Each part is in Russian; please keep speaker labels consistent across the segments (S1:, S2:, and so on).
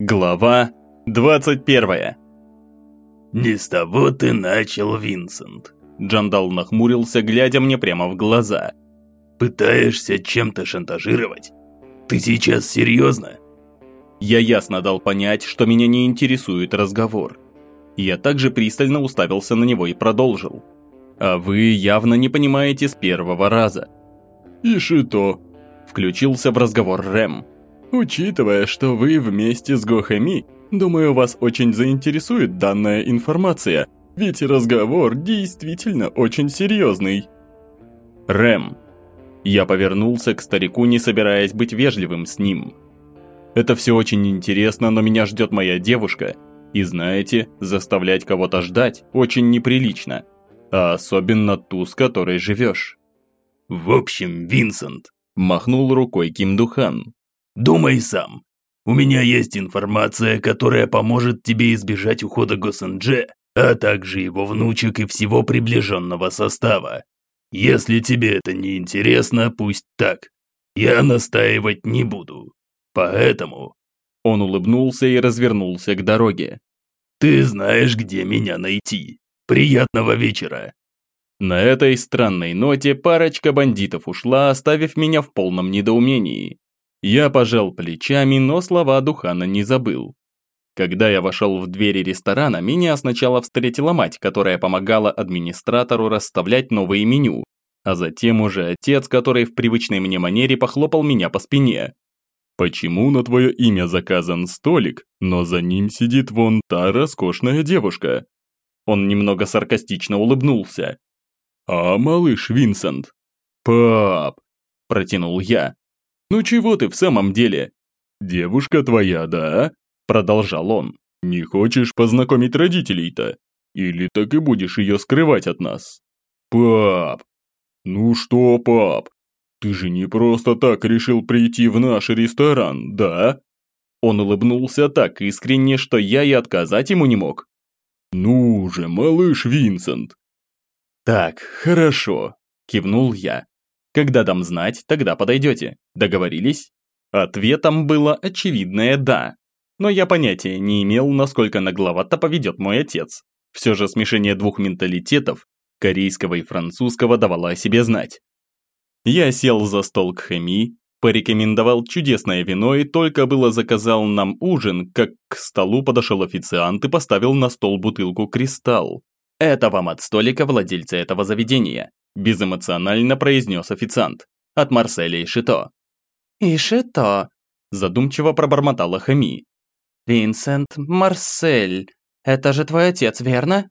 S1: Глава 21
S2: «Не с того ты начал, Винсент»,
S1: Джандал нахмурился, глядя мне прямо в глаза.
S2: «Пытаешься чем-то шантажировать? Ты сейчас серьезно?»
S1: Я ясно дал понять, что меня не интересует разговор. Я также пристально уставился на него и продолжил. «А вы явно не понимаете с первого раза».
S3: «И что?»
S1: Включился в разговор Рэм.
S3: Учитывая, что вы вместе с Гохами, думаю, вас очень заинтересует данная информация, ведь разговор действительно очень серьезный.
S1: Рэм. Я повернулся к старику, не собираясь быть вежливым с ним. Это все очень интересно, но меня ждет моя девушка. И знаете, заставлять кого-то ждать очень неприлично. А особенно ту, с которой живешь.
S2: В общем, Винсент,
S1: махнул рукой Ким Духан.
S2: Думай сам. У меня есть информация, которая поможет тебе избежать ухода Госэндже, а также его внучек и всего приближенного состава. Если тебе это не интересно, пусть так. Я настаивать не буду. Поэтому...»
S1: Он улыбнулся и развернулся к дороге.
S2: «Ты знаешь, где меня найти. Приятного вечера!»
S1: На этой странной ноте парочка бандитов ушла, оставив меня в полном недоумении. Я пожал плечами, но слова Духана не забыл. Когда я вошел в двери ресторана, меня сначала встретила мать, которая помогала администратору расставлять новые меню, а затем уже отец, который в привычной мне манере похлопал меня по спине.
S3: «Почему на твое имя заказан столик, но за ним сидит вон та роскошная девушка?»
S1: Он немного саркастично улыбнулся.
S3: «А малыш Винсент?»
S1: «Пап!» – протянул я. «Ну чего ты в самом деле?»
S3: «Девушка твоя, да?» – продолжал он. «Не хочешь познакомить родителей-то? Или так и будешь ее скрывать от нас?»
S1: «Пап!»
S3: «Ну что, пап? Ты же не просто так решил прийти в наш ресторан, да?»
S1: Он улыбнулся так искренне, что я и отказать ему не мог.
S3: «Ну же, малыш Винсент!»
S1: «Так, хорошо», – кивнул я. Когда дам знать, тогда подойдете. Договорились? Ответом было очевидное «да». Но я понятия не имел, насколько нагловато поведет мой отец. Все же смешение двух менталитетов, корейского и французского, давало о себе знать. Я сел за стол к Хэми, порекомендовал чудесное вино и только было заказал нам ужин, как к столу подошел официант и поставил на стол бутылку «Кристалл». Это вам от столика владельца этого заведения безэмоционально произнес официант. От Марселя и Шито.
S4: «И Шито»,
S1: задумчиво пробормотала Хами.
S4: «Винсент Марсель, это же твой отец, верно?»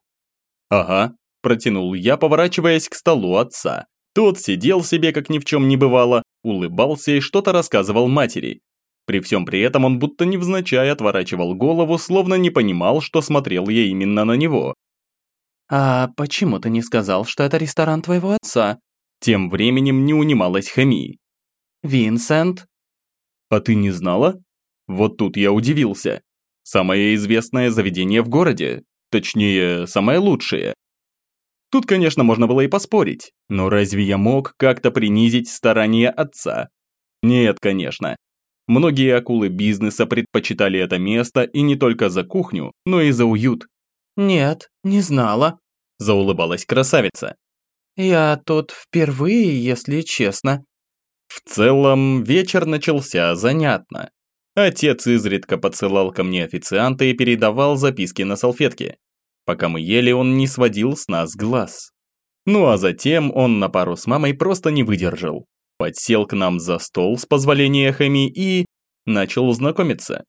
S1: «Ага», протянул я, поворачиваясь к столу отца. Тот сидел себе, как ни в чем не бывало, улыбался и что-то рассказывал матери. При всем при этом он будто невзначай отворачивал голову, словно не понимал, что смотрел я именно на него.
S4: «А почему ты не сказал, что это ресторан твоего отца?»
S1: Тем временем не унималась Хами.
S4: «Винсент?»
S1: «А ты не знала?» Вот тут я удивился. Самое известное заведение в городе. Точнее, самое лучшее. Тут, конечно, можно было и поспорить, но разве я мог как-то принизить старания отца? Нет, конечно. Многие акулы бизнеса предпочитали это место и не только за кухню, но и за уют.
S4: «Нет, не знала», –
S1: заулыбалась красавица.
S4: «Я тут впервые, если честно».
S1: В целом, вечер начался занятно. Отец изредка подсылал ко мне официанта и передавал записки на салфетке. Пока мы ели, он не сводил с нас глаз. Ну а затем он на пару с мамой просто не выдержал. Подсел к нам за стол с позволения Хэми и... начал знакомиться.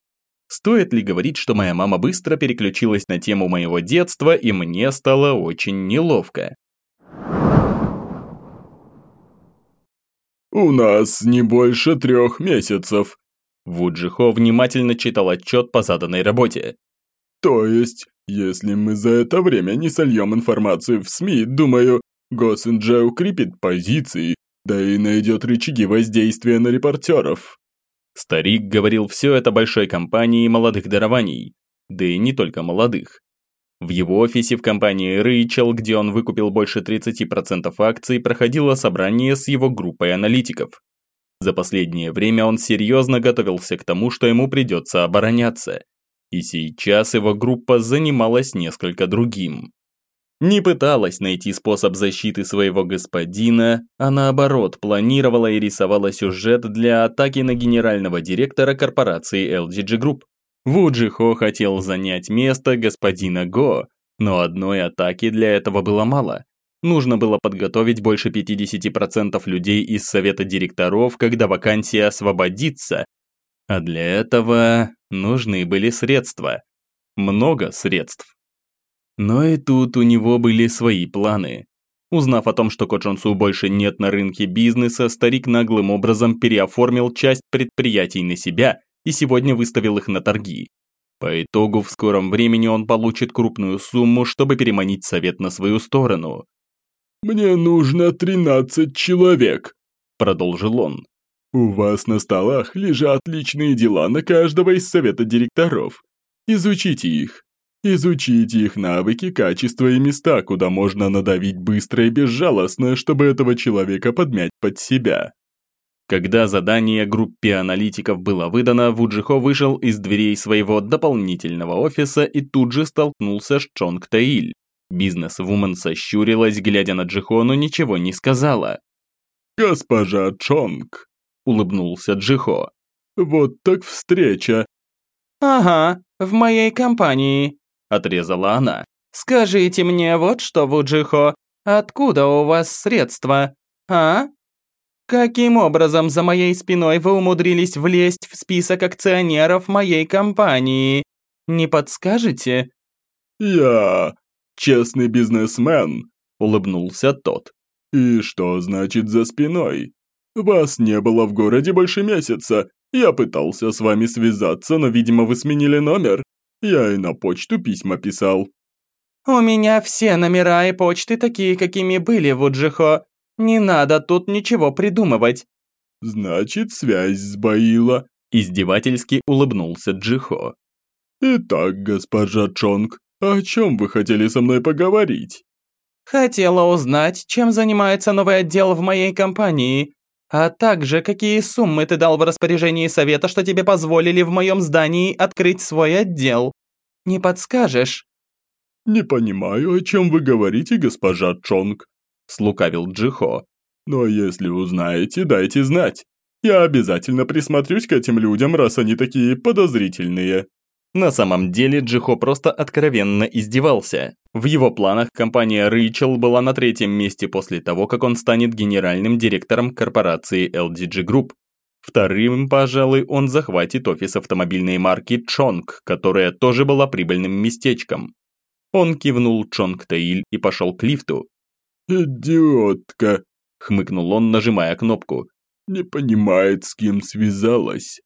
S1: Стоит ли говорить, что моя мама быстро переключилась на тему моего детства, и мне стало очень неловко.
S3: «У нас не больше трех месяцев»,
S1: Вуджихо внимательно читал отчет по заданной работе.
S3: «То есть, если мы за это время не сольем информацию в СМИ, думаю, Госинджа укрепит позиции, да и найдет рычаги воздействия на репортеров».
S1: Старик говорил все это большой компании молодых дарований, да и не только молодых. В его офисе в компании Рэйчел, где он выкупил больше 30% акций, проходило собрание с его группой аналитиков. За последнее время он серьезно готовился к тому, что ему придется обороняться. И сейчас его группа занималась несколько другим. Не пыталась найти способ защиты своего господина, а наоборот планировала и рисовала сюжет для атаки на генерального директора корпорации LGG Group. Вуджихо хотел занять место господина Го, но одной атаки для этого было мало. Нужно было подготовить больше 50% людей из совета директоров, когда вакансия освободится. А для этого нужны были средства. Много средств. Но и тут у него были свои планы. Узнав о том, что Коджонсу больше нет на рынке бизнеса, старик наглым образом переоформил часть предприятий на себя и сегодня выставил их на торги. По итогу в скором времени он получит крупную сумму, чтобы переманить совет на свою сторону.
S3: «Мне нужно 13 человек», – продолжил он. «У вас на столах лежат личные дела на каждого из совета директоров. Изучите их. Изучите их навыки, качества и места, куда можно надавить быстро и безжалостно, чтобы этого человека подмять под себя.
S1: Когда задание группе аналитиков было выдано, Вуджихо вышел из дверей своего дополнительного офиса и тут же столкнулся с Чонг Таиль. Бизнес-вумен сощурилась, глядя на Джихо, но ничего не сказала.
S3: «Госпожа Чонг», – улыбнулся Джихо. «Вот так встреча».
S4: «Ага, в моей компании», – отрезала она. «Скажите мне вот что, Вуджихо, откуда у вас средства, а? Каким образом за моей спиной вы умудрились влезть в список акционеров моей компании? Не подскажете?»
S3: «Я честный бизнесмен», – улыбнулся тот. «И что значит за спиной? Вас не было в городе больше месяца. Я пытался с вами связаться, но, видимо, вы сменили номер. Я и на почту письма писал».
S4: «У меня все номера и почты такие, какими были в Уджихо. Не надо тут ничего придумывать».
S3: «Значит, связь сбоила», –
S1: издевательски улыбнулся Джихо.
S3: «Итак, госпожа Чонг, о чем вы хотели со мной поговорить?»
S4: «Хотела узнать, чем занимается новый отдел в моей компании, а также какие суммы ты дал в распоряжении совета, что тебе позволили в моем здании открыть свой отдел. Не подскажешь?»
S3: «Не понимаю, о чем вы говорите, госпожа Чонг», – слукавил Джихо. «Но если узнаете, дайте знать. Я обязательно присмотрюсь к этим людям, раз они такие подозрительные».
S1: На самом деле Джихо просто откровенно издевался. В его планах компания Рэйчел была на третьем месте после того, как он станет генеральным директором корпорации LDG Group. Вторым, пожалуй, он захватит офис автомобильной марки Чонг, которая тоже была прибыльным местечком. Он кивнул Чонг Таиль и пошел к лифту.
S3: «Идиотка!»
S1: – хмыкнул он, нажимая кнопку.
S3: «Не понимает, с кем связалась».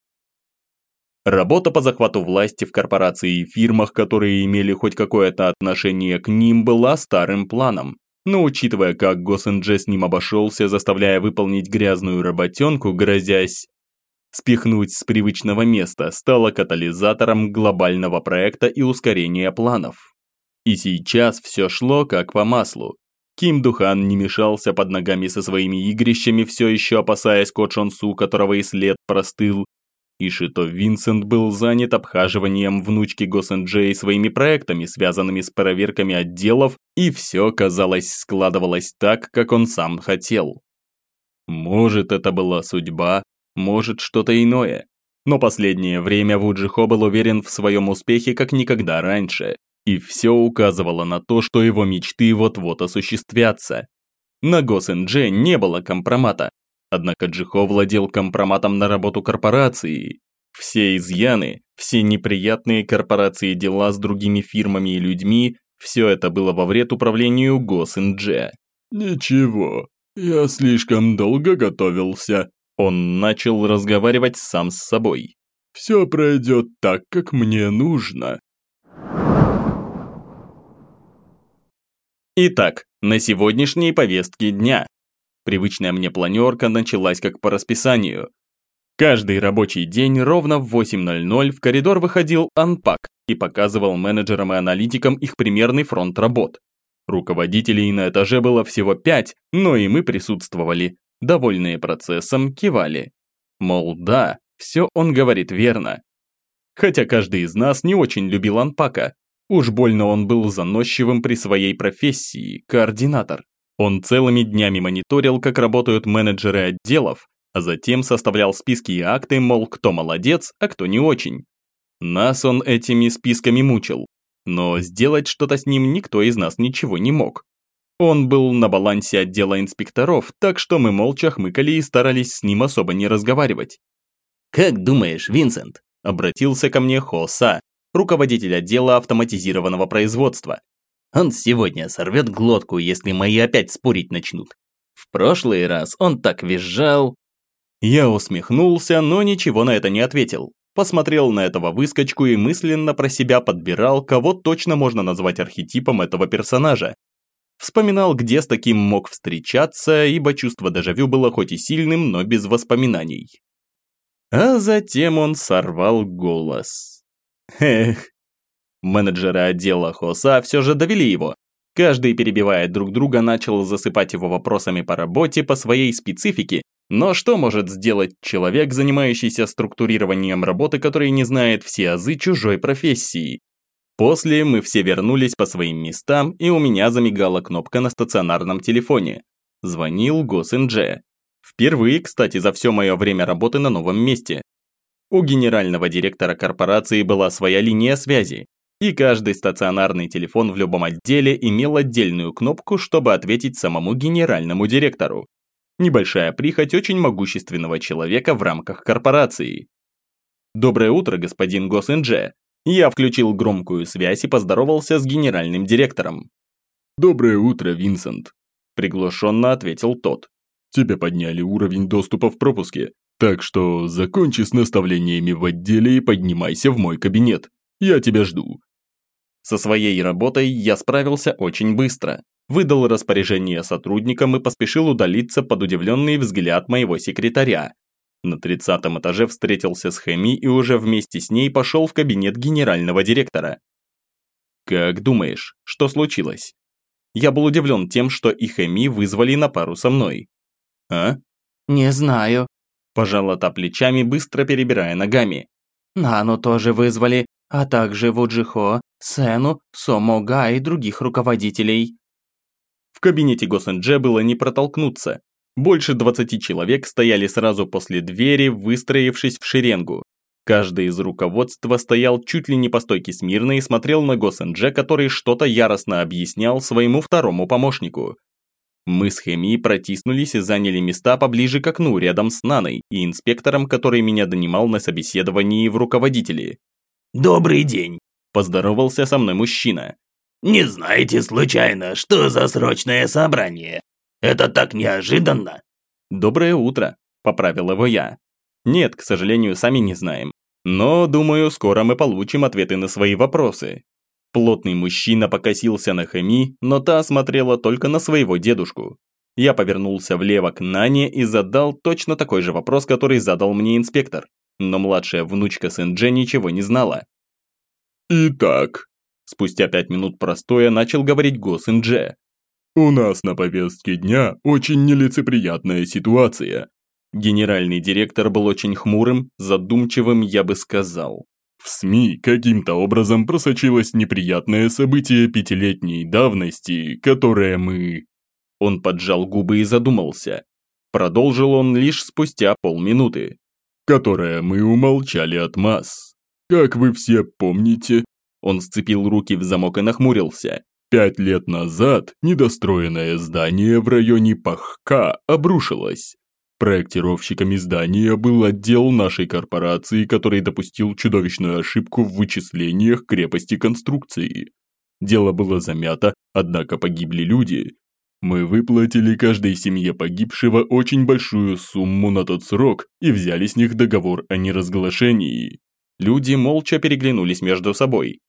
S1: Работа по захвату власти в корпорации и фирмах, которые имели хоть какое-то отношение к ним, была старым планом. Но учитывая, как Госэнджи с ним обошелся, заставляя выполнить грязную работенку, грозясь спихнуть с привычного места, стало катализатором глобального проекта и ускорения планов. И сейчас все шло как по маслу. Ким Духан не мешался под ногами со своими игрищами, все еще опасаясь Ко Чон Су, которого и след простыл, и Шито Винсент был занят обхаживанием внучки Госэнджей своими проектами, связанными с проверками отделов, и все, казалось, складывалось так, как он сам хотел. Может, это была судьба, может, что-то иное. Но последнее время Вуджихо был уверен в своем успехе как никогда раньше, и все указывало на то, что его мечты вот-вот осуществятся. На Госэндже не было компромата, Однако Джихо владел компроматом на работу корпорации. Все изъяны, все неприятные корпорации дела с другими фирмами и людьми, все это было во вред управлению Госиндже.
S3: «Ничего, я слишком долго готовился».
S1: Он начал разговаривать сам с собой.
S3: «Все пройдет так, как мне нужно».
S1: Итак, на сегодняшней повестке дня Привычная мне планерка началась как по расписанию. Каждый рабочий день ровно в 8.00 в коридор выходил Анпак и показывал менеджерам и аналитикам их примерный фронт работ. Руководителей на этаже было всего пять, но и мы присутствовали. Довольные процессом, кивали. Мол, да, все он говорит верно. Хотя каждый из нас не очень любил Анпака. Уж больно он был заносчивым при своей профессии, координатор. Он целыми днями мониторил, как работают менеджеры отделов, а затем составлял списки и акты, мол, кто молодец, а кто не очень. Нас он этими списками мучил, но сделать что-то с ним никто из нас ничего не мог. Он был на балансе отдела инспекторов, так что мы молча хмыкали и старались с ним особо не разговаривать.
S2: «Как думаешь, Винсент?» – обратился ко мне Хоса, руководитель отдела автоматизированного производства. «Он сегодня сорвет глотку, если мои опять спорить начнут. В прошлый раз он так визжал».
S1: Я усмехнулся, но ничего на это не ответил. Посмотрел на этого выскочку и мысленно про себя подбирал, кого точно можно назвать архетипом этого персонажа. Вспоминал, где с таким мог встречаться, ибо чувство дежавю было хоть и сильным, но без воспоминаний. А затем он сорвал голос. Эх. Менеджеры отдела Хоса все же довели его. Каждый, перебивая друг друга, начал засыпать его вопросами по работе, по своей специфике, но что может сделать человек, занимающийся структурированием работы, который не знает все азы чужой профессии? После мы все вернулись по своим местам, и у меня замигала кнопка на стационарном телефоне. Звонил Госиндже. Впервые, кстати, за все мое время работы на новом месте. У генерального директора корпорации была своя линия связи, и каждый стационарный телефон в любом отделе имел отдельную кнопку, чтобы ответить самому генеральному директору. Небольшая прихоть очень могущественного человека в рамках корпорации. «Доброе утро, господин Госиндже!» Я включил громкую связь и поздоровался с генеральным директором.
S3: «Доброе утро, Винсент», – приглушенно ответил тот. «Тебе подняли уровень доступа в пропуске, так что закончи с наставлениями в отделе и поднимайся в мой кабинет. Я тебя жду».
S1: Со своей работой я справился очень быстро выдал распоряжение сотрудникам и поспешил удалиться под удивленный взгляд моего секретаря. На тридцатом этаже встретился с Хэми и уже вместе с ней пошел в кабинет генерального директора. «Как думаешь, что случилось?» Я был удивлен тем, что и Хэми вызвали на пару со мной. «А?»
S4: «Не знаю», –
S1: пожала та плечами, быстро перебирая ногами.
S4: «Нану тоже вызвали, а также Вуджихо, Сену, Сомога и других руководителей».
S1: В кабинете Госэндже было не протолкнуться. Больше 20 человек стояли сразу после двери, выстроившись в шеренгу. Каждый из руководства стоял чуть ли не по стойке смирно и смотрел на Госэндже, который что-то яростно объяснял своему второму помощнику. Мы с Хеми протиснулись и заняли места поближе к окну, рядом с Наной и инспектором, который меня донимал на собеседовании в руководители.
S2: «Добрый день», –
S1: поздоровался со мной мужчина.
S2: Не знаете случайно, что за срочное собрание? Это так неожиданно!»
S1: «Доброе утро», – поправил его я. «Нет, к сожалению, сами не знаем. Но, думаю, скоро мы получим ответы на свои вопросы». Плотный мужчина покосился на Хэми, но та смотрела только на своего дедушку. Я повернулся влево к Нане и задал точно такой же вопрос, который задал мне инспектор. Но младшая внучка Сэнджи ничего не знала.
S3: «Итак,
S1: Спустя пять минут простоя начал говорить Гос Индже.
S3: «У нас на повестке дня очень нелицеприятная ситуация».
S1: Генеральный директор был очень хмурым, задумчивым, я бы сказал.
S3: В СМИ каким-то образом просочилось неприятное событие пятилетней давности, которое мы...
S1: Он поджал губы и задумался. Продолжил он лишь спустя полминуты.
S3: Которое мы умолчали от масс. Как вы все помните,
S1: он сцепил руки в замок и нахмурился.
S3: Пять лет назад недостроенное здание в районе Пахка обрушилось. Проектировщиками здания был отдел нашей корпорации, который допустил чудовищную ошибку в вычислениях крепости конструкции. Дело было замято, однако погибли люди. Мы выплатили каждой семье погибшего очень большую сумму на тот срок и взяли с них договор о неразглашении.
S1: Люди молча переглянулись между собой.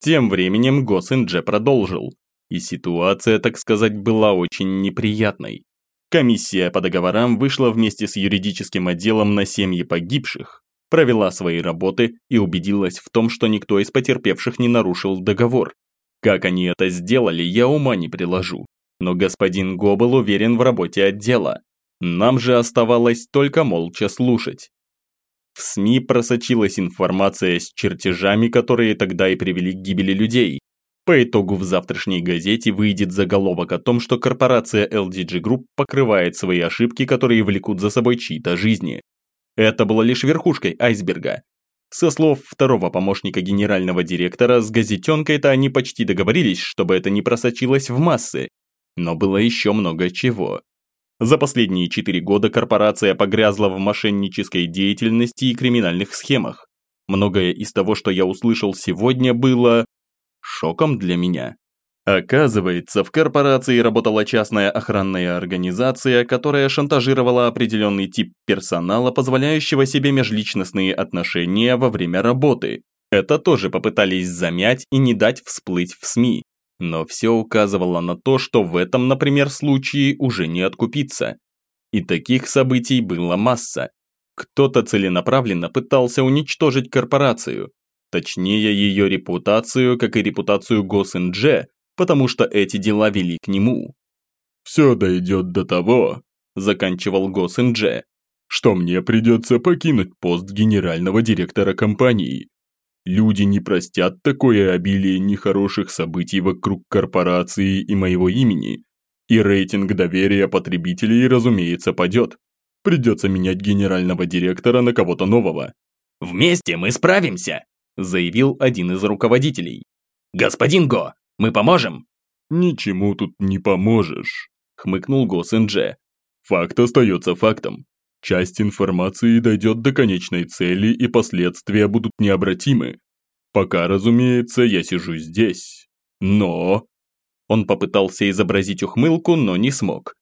S1: Тем временем Госиндже продолжил. И ситуация, так сказать, была очень неприятной. Комиссия по договорам вышла вместе с юридическим отделом на семьи погибших, провела свои работы и убедилась в том, что никто из потерпевших не нарушил договор. Как они это сделали, я ума не приложу. Но господин Го был уверен в работе отдела. Нам же оставалось только молча слушать. В СМИ просочилась информация с чертежами, которые тогда и привели к гибели людей. По итогу в завтрашней газете выйдет заголовок о том, что корпорация LDG Group покрывает свои ошибки, которые влекут за собой чьи-то жизни. Это было лишь верхушкой айсберга. Со слов второго помощника генерального директора, с газетенкой-то они почти договорились, чтобы это не просочилось в массы. Но было еще много чего. За последние четыре года корпорация погрязла в мошеннической деятельности и криминальных схемах. Многое из того, что я услышал сегодня, было шоком для меня. Оказывается, в корпорации работала частная охранная организация, которая шантажировала определенный тип персонала, позволяющего себе межличностные отношения во время работы. Это тоже попытались замять и не дать всплыть в СМИ. Но все указывало на то, что в этом, например, случае уже не откупиться. И таких событий было масса. Кто-то целенаправленно пытался уничтожить корпорацию, Точнее, ее репутацию, как и репутацию Госиндже, потому что эти дела вели к нему.
S3: «Все дойдет до того», – заканчивал Госиндже, «что мне придется покинуть пост генерального директора компании. Люди не простят такое обилие нехороших событий вокруг корпорации и моего имени, и рейтинг доверия потребителей, разумеется, падет. Придется менять генерального директора на кого-то нового».
S2: «Вместе мы справимся!»
S1: заявил один из руководителей.
S2: «Господин Го, мы поможем?»
S3: «Ничему тут не поможешь», – хмыкнул Го Сэнже. «Факт остается фактом. Часть информации дойдет до конечной цели и последствия будут необратимы. Пока, разумеется, я сижу здесь. Но...»
S1: Он попытался изобразить ухмылку, но не смог.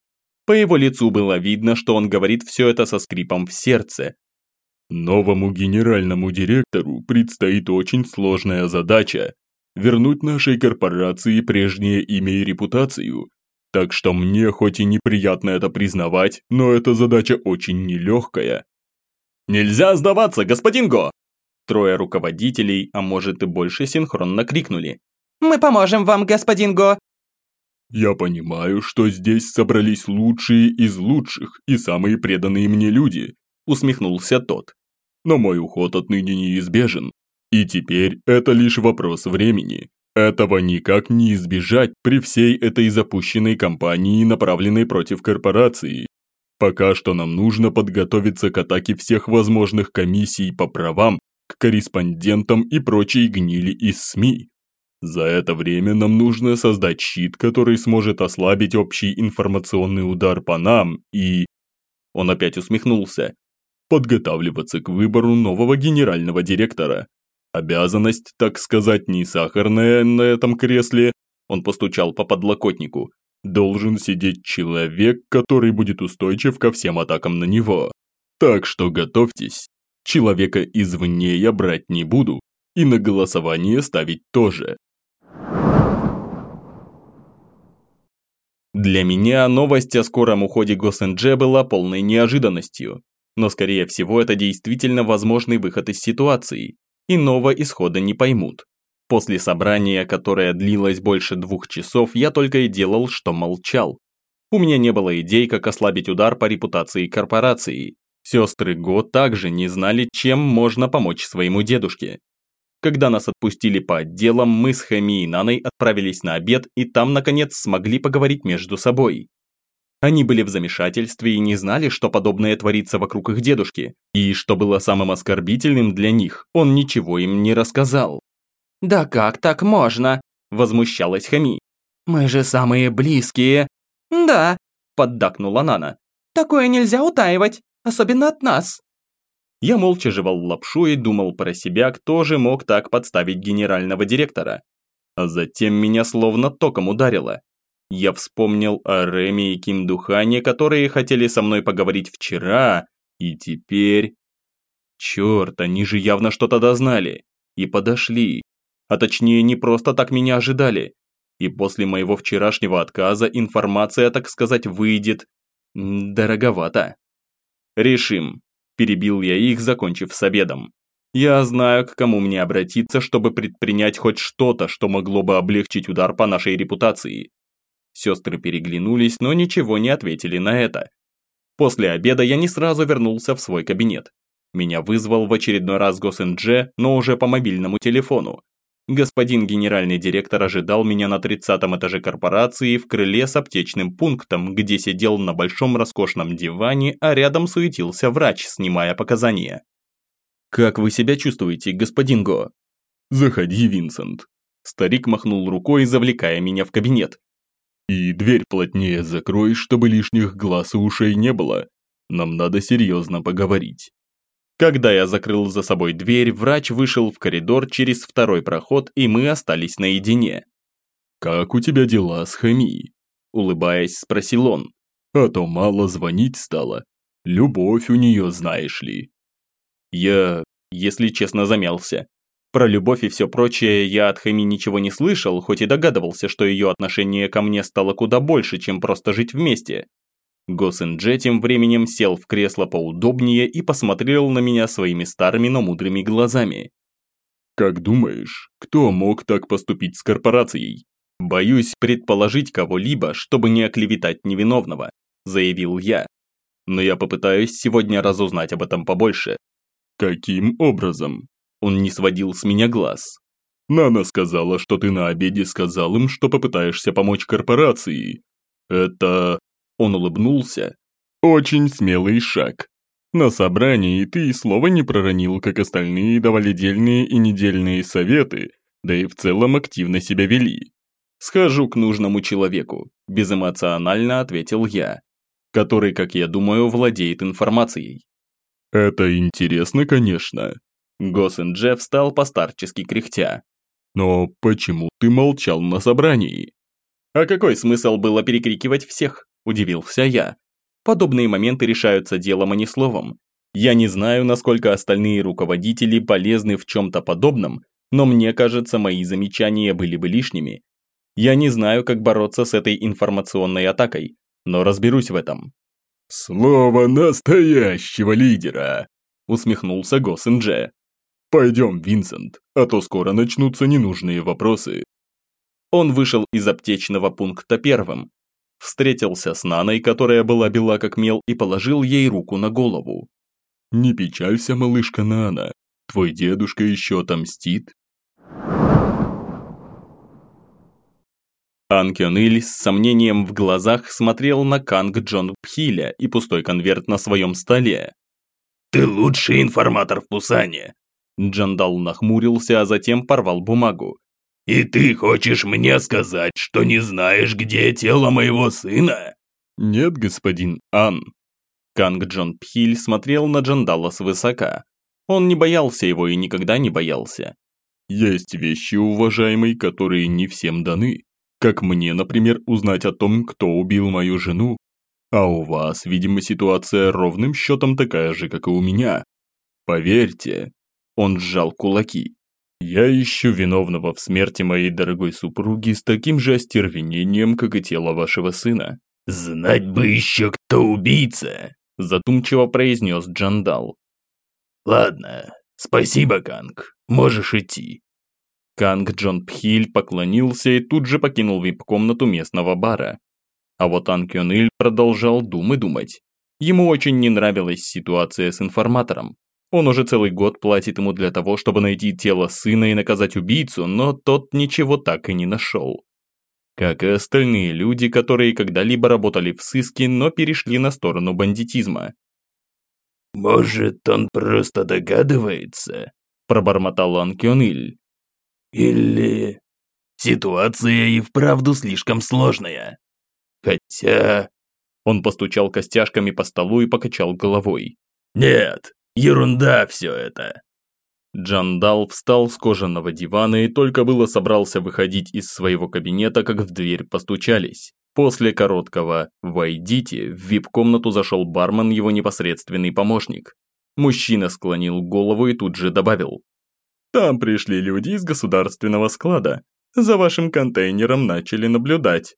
S1: По его лицу было видно, что он говорит все это со скрипом в сердце,
S3: Новому генеральному директору предстоит очень сложная задача – вернуть нашей корпорации прежнее имя и репутацию. Так что мне хоть и неприятно это признавать, но эта задача очень нелегкая.
S1: «Нельзя сдаваться, господин Го!» Трое руководителей, а может и больше, синхронно крикнули.
S4: «Мы поможем вам, господин Го!»
S3: «Я понимаю, что здесь собрались лучшие из лучших и самые преданные мне люди», усмехнулся тот. «Но мой уход отныне неизбежен, и теперь это лишь вопрос времени. Этого никак не избежать при всей этой запущенной кампании, направленной против корпорации. Пока что нам нужно подготовиться к атаке всех возможных комиссий по правам, к корреспондентам и прочей гнили из СМИ. За это время нам нужно создать щит, который сможет ослабить общий информационный удар по нам и...» Он опять усмехнулся подготавливаться к выбору нового генерального директора. Обязанность, так сказать, не сахарная на этом кресле, он постучал по подлокотнику, должен сидеть человек, который будет устойчив ко всем атакам на него. Так что готовьтесь. Человека извне я брать не буду, и на голосование ставить тоже.
S1: Для меня новость о скором уходе Госэндже была полной неожиданностью. Но скорее всего это действительно возможный выход из ситуации. Иного исхода не поймут. После собрания, которое длилось больше двух часов, я только и делал, что молчал. У меня не было идей, как ослабить удар по репутации корпорации. Сестры Го также не знали, чем можно помочь своему дедушке. Когда нас отпустили по отделам, мы с Хэми и Наной отправились на обед и там, наконец, смогли поговорить между собой. Они были в замешательстве и не знали, что подобное творится вокруг их дедушки. И что было самым оскорбительным для них, он ничего им не рассказал.
S4: «Да как так можно?» – возмущалась Хами. «Мы же самые близкие». «Да», – поддакнула Нана. «Такое нельзя утаивать, особенно от нас».
S1: Я молча жевал лапшу и думал про себя, кто же мог так подставить генерального директора. А затем меня словно током ударило. Я вспомнил о Реме и Ким Духане, которые хотели со мной поговорить вчера, и теперь... Черт, они же явно что-то дознали. И подошли. А точнее, не просто так меня ожидали. И после моего вчерашнего отказа информация, так сказать, выйдет... дороговато. Решим. Перебил я их, закончив с обедом. Я знаю, к кому мне обратиться, чтобы предпринять хоть что-то, что могло бы облегчить удар по нашей репутации. Сестры переглянулись, но ничего не ответили на это. После обеда я не сразу вернулся в свой кабинет. Меня вызвал в очередной раз ГосНЖ, но уже по мобильному телефону. Господин генеральный директор ожидал меня на 30 этаже корпорации в крыле с аптечным пунктом, где сидел на большом роскошном диване, а рядом суетился врач, снимая показания. «Как вы себя чувствуете, господин Го?»
S3: «Заходи, Винсент».
S1: Старик махнул рукой, завлекая меня в кабинет.
S3: «И дверь плотнее закрой, чтобы лишних глаз и ушей не было. Нам надо серьезно поговорить».
S1: Когда я закрыл за собой дверь, врач вышел в коридор через второй проход, и мы остались наедине.
S3: «Как у тебя дела с химией?»
S1: Улыбаясь, спросил он.
S3: «А то мало звонить стало. Любовь у нее, знаешь ли».
S1: Я, если честно, замялся. Про любовь и все прочее я от Хэми ничего не слышал, хоть и догадывался, что ее отношение ко мне стало куда больше, чем просто жить вместе. Госиндже тем временем сел в кресло поудобнее и посмотрел на меня своими старыми, но мудрыми глазами.
S3: «Как думаешь, кто мог так поступить с корпорацией?»
S1: «Боюсь предположить кого-либо, чтобы не оклеветать невиновного», заявил я. «Но я попытаюсь сегодня разузнать об этом побольше».
S3: «Каким образом?»
S1: Он не сводил с меня глаз.
S3: «Нана сказала, что ты на обеде сказал им, что попытаешься помочь корпорации. Это он улыбнулся. «Очень смелый шаг. На собрании ты и слова не проронил, как остальные давали дельные и недельные советы, да и в целом активно себя вели».
S1: «Схожу к нужному человеку», – безэмоционально ответил я, который, как я думаю, владеет информацией.
S3: «Это интересно, конечно».
S1: Госен Джефф стал постарчески кряхтя.
S3: «Но почему ты молчал на собрании?»
S1: «А какой смысл было перекрикивать всех?» Удивился я. Подобные моменты решаются делом, а не словом. Я не знаю, насколько остальные руководители полезны в чем-то подобном, но мне кажется, мои замечания были бы лишними. Я не знаю, как бороться с этой информационной атакой, но разберусь в этом.
S3: «Слово настоящего лидера!» усмехнулся Госиндже. «Пойдем, Винсент, а то скоро начнутся ненужные вопросы».
S1: Он вышел из аптечного пункта первым, Встретился с Наной, которая была бела как мел, и положил ей руку на голову.
S3: «Не печалься, малышка Нана, твой дедушка еще отомстит».
S1: Ан Кён с сомнением в глазах смотрел на Канг Джон Пхиля и пустой конверт на своем столе.
S2: «Ты лучший информатор в Пусане!»
S1: Джандал нахмурился, а затем порвал бумагу.
S2: «И ты хочешь мне сказать, что не знаешь, где тело моего сына?»
S3: «Нет, господин Ан».
S1: Канг Джон Пхиль смотрел на Джандала свысока. Он не боялся его и никогда не боялся.
S3: «Есть вещи, уважаемый, которые не всем даны. Как мне, например, узнать о том, кто убил мою жену. А у вас, видимо, ситуация ровным счетом такая же, как и у меня. Поверьте». Он сжал кулаки. Я ищу виновного в смерти моей дорогой супруги с таким же остервенением, как и тело вашего сына».
S2: «Знать бы еще, кто убийца!»
S1: задумчиво произнес Джандал.
S2: «Ладно, спасибо, Канг, можешь идти».
S1: Канг Джон Пхиль поклонился и тут же покинул вип-комнату местного бара. А вот Ан Кён Иль продолжал думы думать. Ему очень не нравилась ситуация с информатором. Он уже целый год платит ему для того, чтобы найти тело сына и наказать убийцу, но тот ничего так и не нашел. Как и остальные люди, которые когда-либо работали в сыске, но перешли на сторону бандитизма.
S2: «Может, он просто догадывается?» – пробормотал Анкиониль. «Или... ситуация и вправду слишком сложная. Хотя...»
S1: Он постучал костяшками по столу и покачал головой.
S2: «Нет, Ерунда все это.
S1: Джандал встал с кожаного дивана и только было собрался выходить из своего кабинета, как в дверь постучались. После короткого «Войдите» в вип-комнату зашел бармен, его непосредственный помощник. Мужчина склонил голову и тут же добавил. «Там пришли люди из государственного склада. За вашим контейнером начали наблюдать».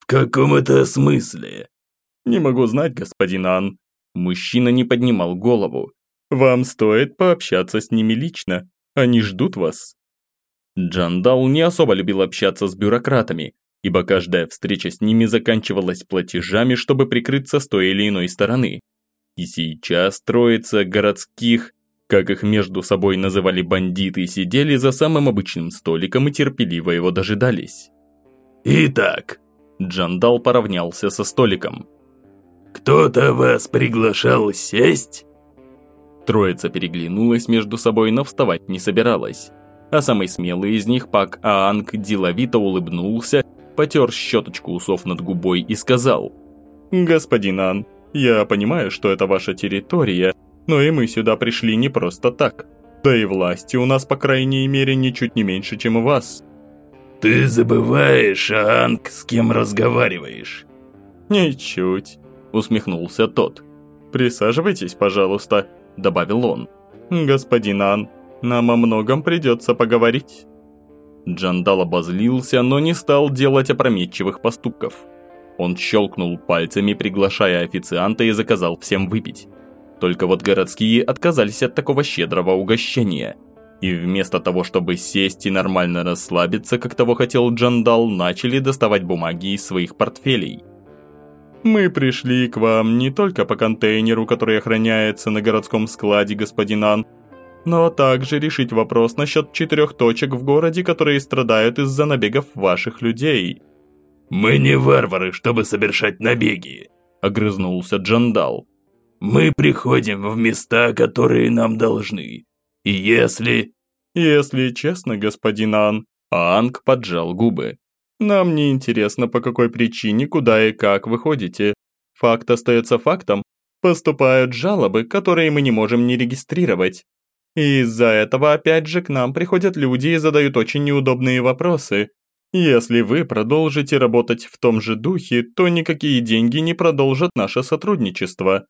S2: «В каком это смысле?»
S1: «Не могу знать, господин Ан». Мужчина не поднимал голову. Вам стоит пообщаться с ними лично, они ждут вас». Джандал не особо любил общаться с бюрократами, ибо каждая встреча с ними заканчивалась платежами, чтобы прикрыться с той или иной стороны. И сейчас троица городских, как их между собой называли бандиты, сидели за самым обычным столиком и терпеливо его дожидались.
S2: «Итак»,
S1: Джандал поравнялся со столиком.
S2: «Кто-то вас приглашал сесть?»
S1: Троица переглянулась между собой, но вставать не собиралась. А самый смелый из них, Пак Аанг, деловито улыбнулся, потер щеточку усов над губой и сказал. «Господин Ан, я понимаю, что это ваша территория, но и мы сюда пришли не просто так. Да и власти у нас, по крайней мере, ничуть не меньше, чем у вас».
S2: «Ты забываешь, Аанг, с кем разговариваешь?»
S1: «Ничуть», – усмехнулся тот. «Присаживайтесь, пожалуйста», – добавил он. «Господин Ан, нам о многом придется поговорить». Джандал обозлился, но не стал делать опрометчивых поступков. Он щелкнул пальцами, приглашая официанта и заказал всем выпить. Только вот городские отказались от такого щедрого угощения. И вместо того, чтобы сесть и нормально расслабиться, как того хотел Джандал, начали доставать бумаги из своих портфелей. «Мы пришли к вам не только по контейнеру, который охраняется на городском складе, господин Ан, но также решить вопрос насчет четырех точек в городе, которые страдают из-за набегов ваших людей».
S2: «Мы не варвары, чтобы совершать набеги», – огрызнулся Джандал. «Мы приходим в места, которые нам должны. И если...»
S1: «Если честно, господин Ан...» Анг поджал губы. «Нам не интересно, по какой причине, куда и как вы ходите. Факт остается фактом. Поступают жалобы, которые мы не можем не регистрировать. И из-за этого опять же к нам приходят люди и задают очень неудобные вопросы. Если вы продолжите работать в том же духе, то никакие деньги не продолжат наше сотрудничество.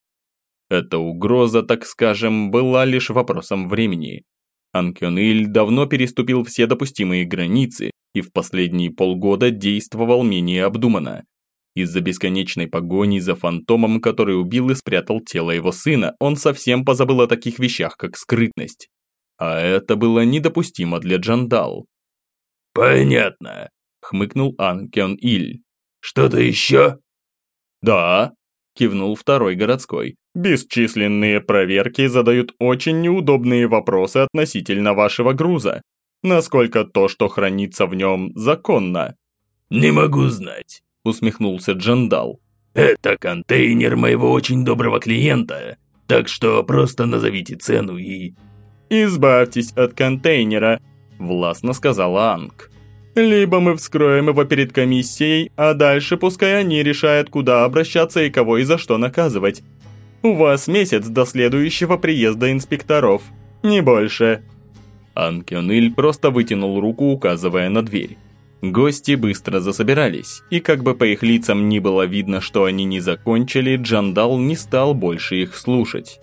S1: Эта угроза, так скажем, была лишь вопросом времени. Анкёниль давно переступил все допустимые границы и в последние полгода действовал менее обдуманно. Из-за бесконечной погони за фантомом, который убил и спрятал тело его сына, он совсем позабыл о таких вещах, как скрытность. А это было недопустимо для Джандал.
S2: «Понятно», – хмыкнул Ан Кён Иль. «Что-то еще?»
S1: «Да», – кивнул второй городской. «Бесчисленные проверки задают очень неудобные вопросы относительно вашего груза. Насколько то, что хранится в нем, законно?»
S2: «Не могу знать», – усмехнулся Джандал. «Это контейнер моего очень доброго клиента, так что просто назовите цену и...»
S1: «Избавьтесь от контейнера», властно сказала Анг. «Либо мы вскроем его перед комиссией, а дальше пускай они решают, куда обращаться и кого и за что наказывать. У вас месяц до следующего приезда инспекторов, не больше». Анкёниль просто вытянул руку, указывая на дверь. Гости быстро засобирались, и как бы по их лицам ни было видно, что они не закончили, Джандал не стал больше их слушать.